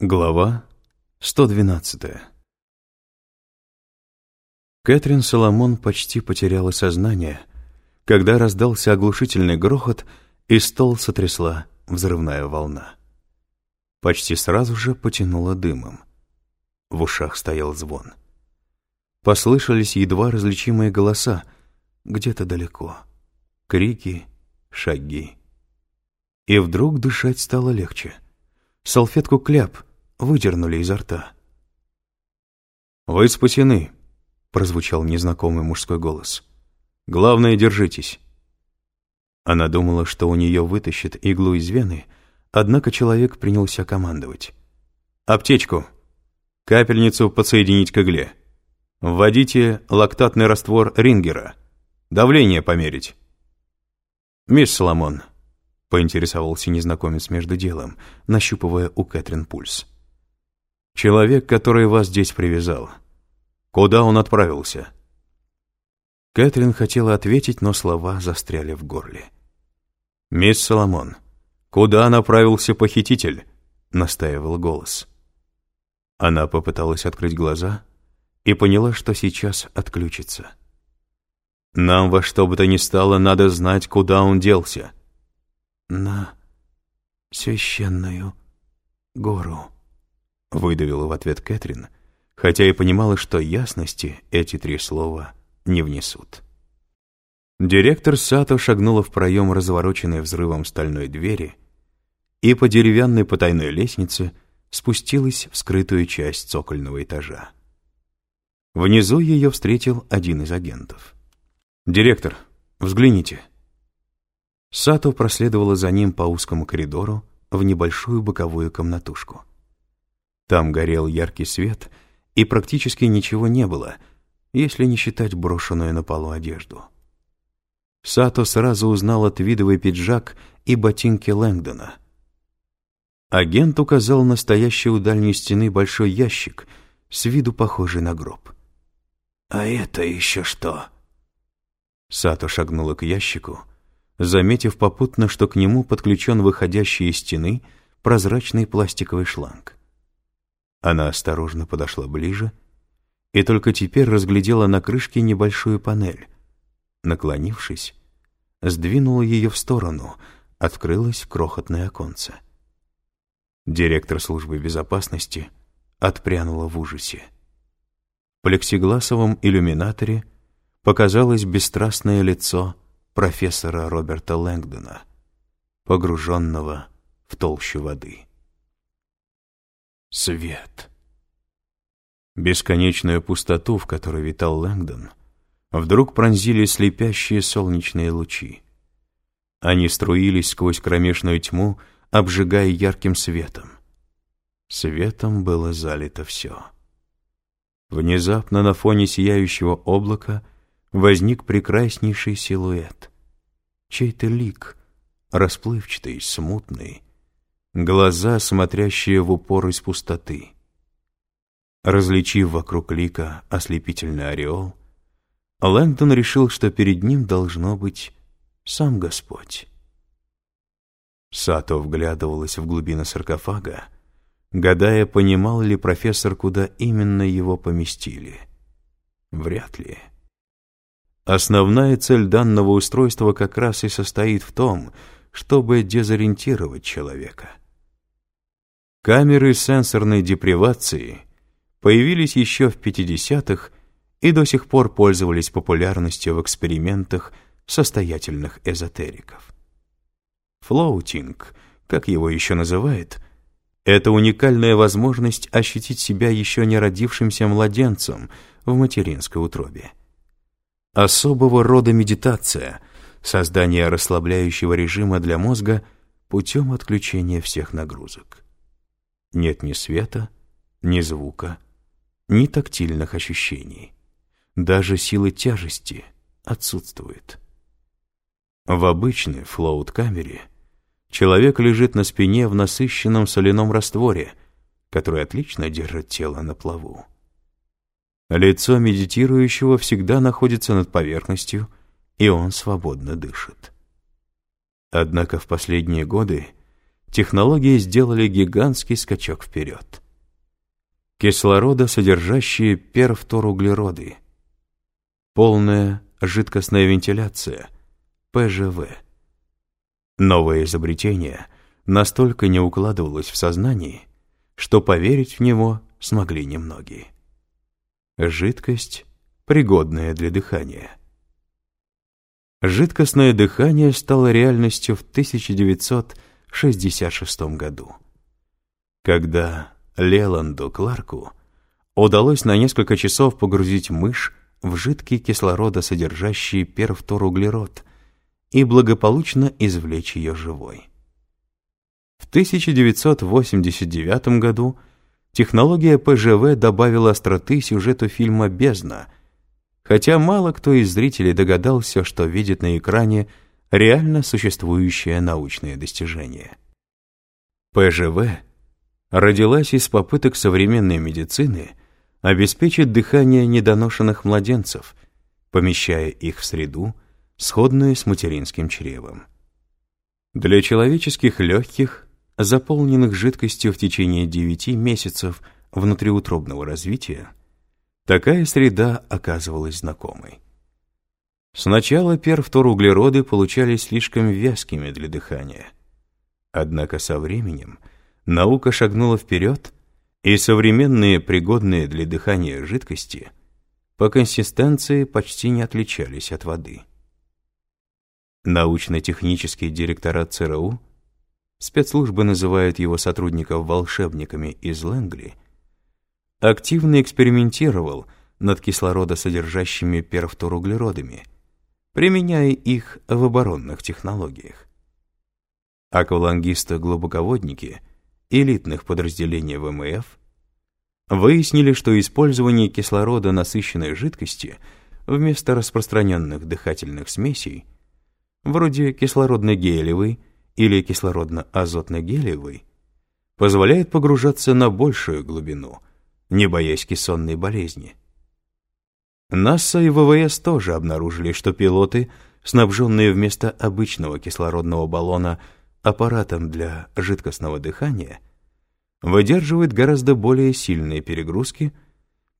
Глава 112 Кэтрин Соломон почти потеряла сознание, когда раздался оглушительный грохот, и стол сотрясла взрывная волна. Почти сразу же потянуло дымом. В ушах стоял звон. Послышались едва различимые голоса, где-то далеко. Крики, шаги. И вдруг дышать стало легче — Салфетку кляп выдернули изо рта. «Вы спасены», — прозвучал незнакомый мужской голос. «Главное, держитесь». Она думала, что у нее вытащит иглу из вены, однако человек принялся командовать. «Аптечку! Капельницу подсоединить к игле. Вводите лактатный раствор Рингера. Давление померить». «Мисс Соломон», поинтересовался незнакомец между делом, нащупывая у Кэтрин пульс. «Человек, который вас здесь привязал. Куда он отправился?» Кэтрин хотела ответить, но слова застряли в горле. «Мисс Соломон, куда направился похититель?» — настаивал голос. Она попыталась открыть глаза и поняла, что сейчас отключится. «Нам во что бы то ни стало надо знать, куда он делся», на священную гору», — выдавила в ответ Кэтрин, хотя и понимала, что ясности эти три слова не внесут. Директор Сато шагнула в проем развороченной взрывом стальной двери и по деревянной потайной лестнице спустилась в скрытую часть цокольного этажа. Внизу ее встретил один из агентов. «Директор, взгляните», Сато проследовала за ним по узкому коридору в небольшую боковую комнатушку. Там горел яркий свет, и практически ничего не было, если не считать брошенную на полу одежду. Сато сразу узнал твидовый пиджак и ботинки Лэнгдона. Агент указал на стоящий у дальней стены большой ящик, с виду похожий на гроб. «А это еще что?» Сато шагнула к ящику, заметив попутно, что к нему подключен выходящий из стены прозрачный пластиковый шланг. Она осторожно подошла ближе и только теперь разглядела на крышке небольшую панель. Наклонившись, сдвинула ее в сторону, открылось крохотное оконце. Директор службы безопасности отпрянула в ужасе. В плексигласовом иллюминаторе показалось бесстрастное лицо профессора Роберта Лэнгдона, погруженного в толщу воды. Свет. Бесконечную пустоту, в которой витал Лэнгдон, вдруг пронзили слепящие солнечные лучи. Они струились сквозь кромешную тьму, обжигая ярким светом. Светом было залито все. Внезапно на фоне сияющего облака — возник прекраснейший силуэт. Чей-то лик, расплывчатый, смутный, глаза, смотрящие в упор из пустоты. Различив вокруг лика ослепительный ореол, Лэнгдон решил, что перед ним должно быть сам Господь. Сато вглядывалась в глубины саркофага, гадая, понимал ли профессор, куда именно его поместили. Вряд ли. Основная цель данного устройства как раз и состоит в том, чтобы дезориентировать человека. Камеры сенсорной депривации появились еще в 50-х и до сих пор пользовались популярностью в экспериментах состоятельных эзотериков. Флоутинг, как его еще называют, это уникальная возможность ощутить себя еще не родившимся младенцем в материнской утробе. Особого рода медитация, создание расслабляющего режима для мозга путем отключения всех нагрузок. Нет ни света, ни звука, ни тактильных ощущений. Даже силы тяжести отсутствует. В обычной флоут-камере человек лежит на спине в насыщенном соляном растворе, который отлично держит тело на плаву. Лицо медитирующего всегда находится над поверхностью, и он свободно дышит. Однако в последние годы технологии сделали гигантский скачок вперед. Кислородосодержащие перфторуглероды, полная жидкостная вентиляция, ПЖВ. Новое изобретение настолько не укладывалось в сознании, что поверить в него смогли немногие. Жидкость, пригодная для дыхания. Жидкостное дыхание стало реальностью в 1966 году, когда Леланду Кларку удалось на несколько часов погрузить мышь в жидкий кислородосодержащий перфторуглерод и благополучно извлечь ее живой. В 1989 году технология ПЖВ добавила остроты сюжету фильма «Бездна», хотя мало кто из зрителей догадался, что видит на экране реально существующее научное достижение. ПЖВ родилась из попыток современной медицины обеспечить дыхание недоношенных младенцев, помещая их в среду, сходную с материнским чревом. Для человеческих легких, заполненных жидкостью в течение 9 месяцев внутриутробного развития, такая среда оказывалась знакомой. Сначала перфторуглероды получались слишком вязкими для дыхания. Однако со временем наука шагнула вперед, и современные пригодные для дыхания жидкости по консистенции почти не отличались от воды. Научно-технический директорат ЦРУ, спецслужбы называют его сотрудников волшебниками из Лэнгли, активно экспериментировал над кислородосодержащими перфторуглеродами, применяя их в оборонных технологиях. Аквалангисты-глубоководники элитных подразделений ВМФ выяснили, что использование кислорода насыщенной жидкости вместо распространенных дыхательных смесей, вроде кислородно-гелевой или кислородно-азотно-гелевой, позволяет погружаться на большую глубину, не боясь кессонной болезни. НАСА и ВВС тоже обнаружили, что пилоты, снабженные вместо обычного кислородного баллона аппаратом для жидкостного дыхания, выдерживают гораздо более сильные перегрузки,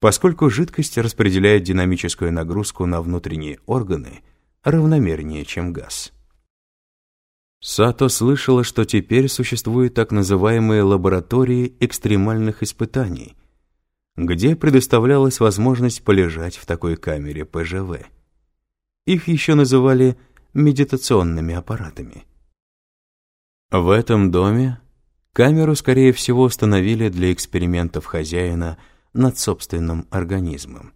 поскольку жидкость распределяет динамическую нагрузку на внутренние органы равномернее, чем газ. Сато слышала, что теперь существуют так называемые лаборатории экстремальных испытаний – где предоставлялась возможность полежать в такой камере ПЖВ. Их еще называли медитационными аппаратами. В этом доме камеру, скорее всего, установили для экспериментов хозяина над собственным организмом.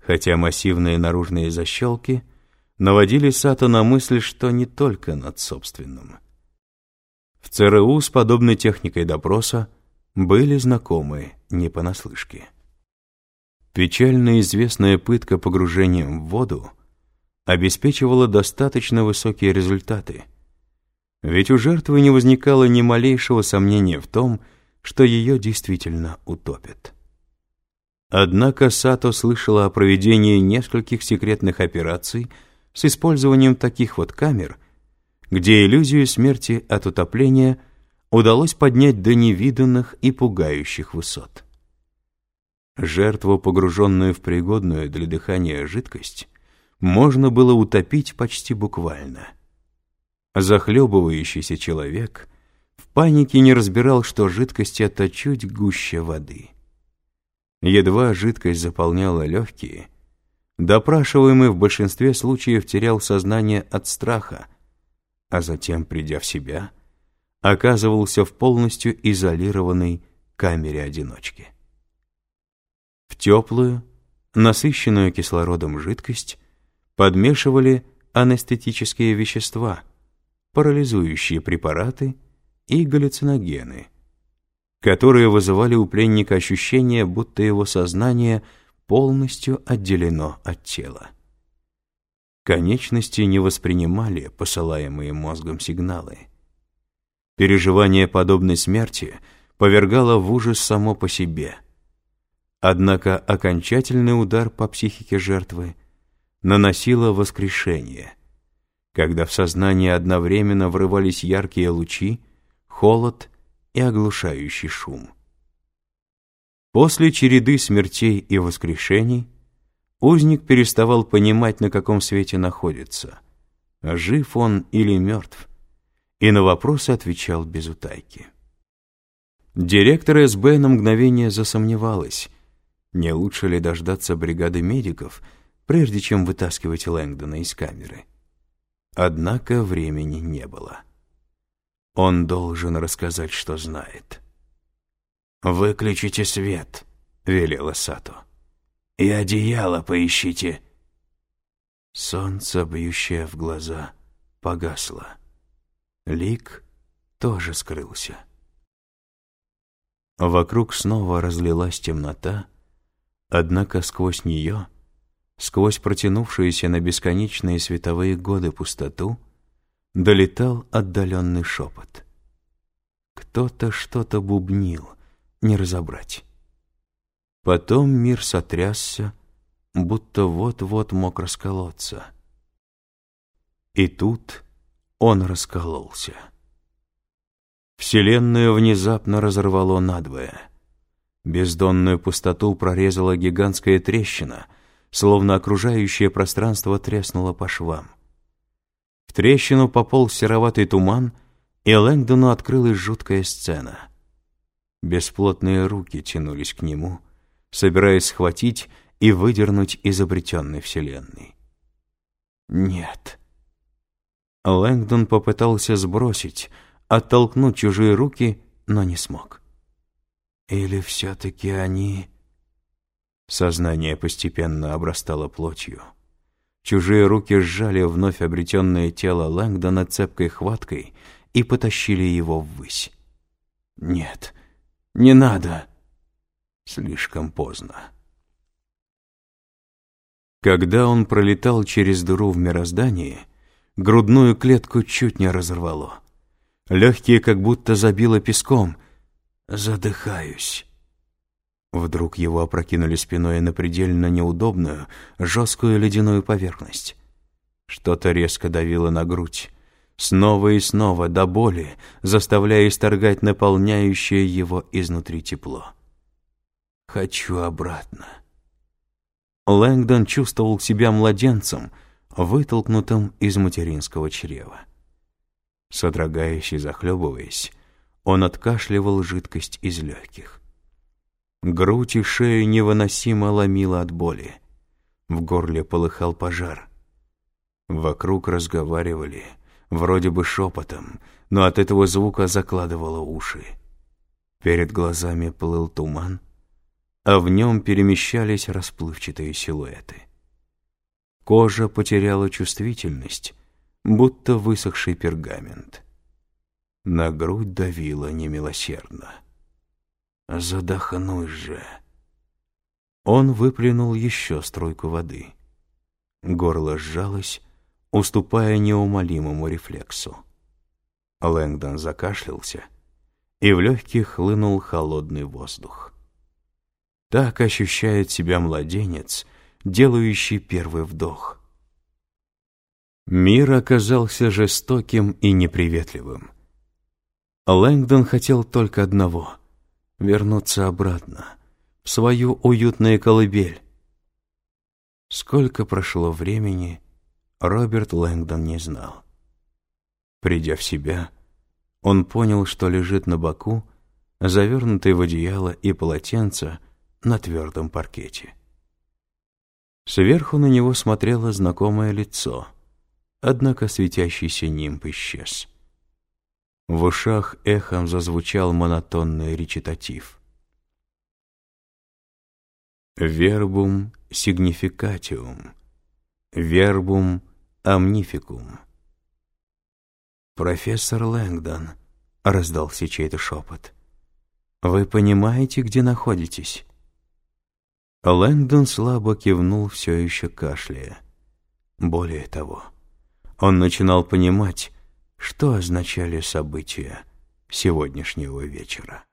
Хотя массивные наружные защелки наводили Сато на мысль, что не только над собственным. В ЦРУ с подобной техникой допроса были знакомы не понаслышке. Печально известная пытка погружением в воду обеспечивала достаточно высокие результаты, ведь у жертвы не возникало ни малейшего сомнения в том, что ее действительно утопят. Однако Сато слышала о проведении нескольких секретных операций с использованием таких вот камер, где иллюзию смерти от утопления – удалось поднять до невиданных и пугающих высот. Жертву, погруженную в пригодную для дыхания жидкость, можно было утопить почти буквально. Захлебывающийся человек в панике не разбирал, что жидкость это чуть гуще воды. Едва жидкость заполняла легкие, допрашиваемый в большинстве случаев терял сознание от страха, а затем, придя в себя, оказывался в полностью изолированной камере-одиночке. В теплую, насыщенную кислородом жидкость подмешивали анестетические вещества, парализующие препараты и галлюциногены, которые вызывали у пленника ощущение, будто его сознание полностью отделено от тела. Конечности не воспринимали посылаемые мозгом сигналы. Переживание подобной смерти повергало в ужас само по себе. Однако окончательный удар по психике жертвы наносило воскрешение, когда в сознание одновременно врывались яркие лучи, холод и оглушающий шум. После череды смертей и воскрешений узник переставал понимать, на каком свете находится, жив он или мертв, и на вопросы отвечал без утайки. Директор СБ на мгновение засомневалась, не лучше ли дождаться бригады медиков, прежде чем вытаскивать Лэнгдона из камеры. Однако времени не было. Он должен рассказать, что знает. «Выключите свет», — велела Сато. «И одеяло поищите». Солнце, бьющее в глаза, погасло. Лик тоже скрылся. Вокруг снова разлилась темнота, однако сквозь нее, сквозь протянувшуюся на бесконечные световые годы пустоту, долетал отдаленный шепот. Кто-то что-то бубнил, не разобрать. Потом мир сотрясся, будто вот-вот мог расколоться. И тут он раскололся. Вселенную внезапно разорвало надвое. Бездонную пустоту прорезала гигантская трещина, словно окружающее пространство треснуло по швам. В трещину пополз сероватый туман, и Лэнгдону открылась жуткая сцена. Бесплотные руки тянулись к нему, собираясь схватить и выдернуть из обретенной вселенной. Нет. Лэнгдон попытался сбросить, оттолкнуть чужие руки, но не смог. Или все-таки они... Сознание постепенно обрастало плотью. Чужие руки сжали вновь обретенное тело Лэнгдона цепкой хваткой и потащили его ввысь. «Нет, не надо!» Слишком поздно. Когда он пролетал через дыру в мироздании, грудную клетку чуть не разорвало. Легкие как будто забило песком. Задыхаюсь. Вдруг его опрокинули спиной на предельно неудобную, жесткую ледяную поверхность. Что-то резко давило на грудь. Снова и снова, до боли, заставляя исторгать наполняющее его изнутри тепло. «Хочу обратно». Лэнгдон чувствовал себя младенцем, вытолкнутым из материнского чрева. Содрогаясь и захлебываясь, он откашливал жидкость из легких. Грудь и шею невыносимо ломило от боли. В горле полыхал пожар. Вокруг разговаривали, вроде бы шепотом, но от этого звука закладывало уши. Перед глазами плыл туман, а в нем перемещались расплывчатые силуэты. Кожа потеряла чувствительность, будто высохший пергамент. На грудь давило немилосердно. Задохнусь же. Он выплюнул еще струйку воды. Горло сжалось, уступая неумолимому рефлексу. Лэнгдон закашлялся, и в легких хлынул холодный воздух. Так ощущает себя младенец, делающий первый вдох — Мир оказался жестоким и неприветливым. Лэнгдон хотел только одного — вернуться обратно, в свою уютную колыбель. Сколько прошло времени, Роберт Лэнгдон не знал. Придя в себя, он понял, что лежит на боку, завернутый в одеяло и полотенце на твердом паркете. Сверху на него смотрело знакомое лицо — однако светящийся нимб исчез. В ушах эхом зазвучал монотонный речитатив. «Вербум сигнификатиум, вербум амнификум». «Профессор Лэнгдон», — раздался чей-то шепот, — «вы понимаете, где находитесь?» Лэнгдон слабо кивнул, все еще кашляя. Более того, он начинал понимать, что означали события сегодняшнего вечера.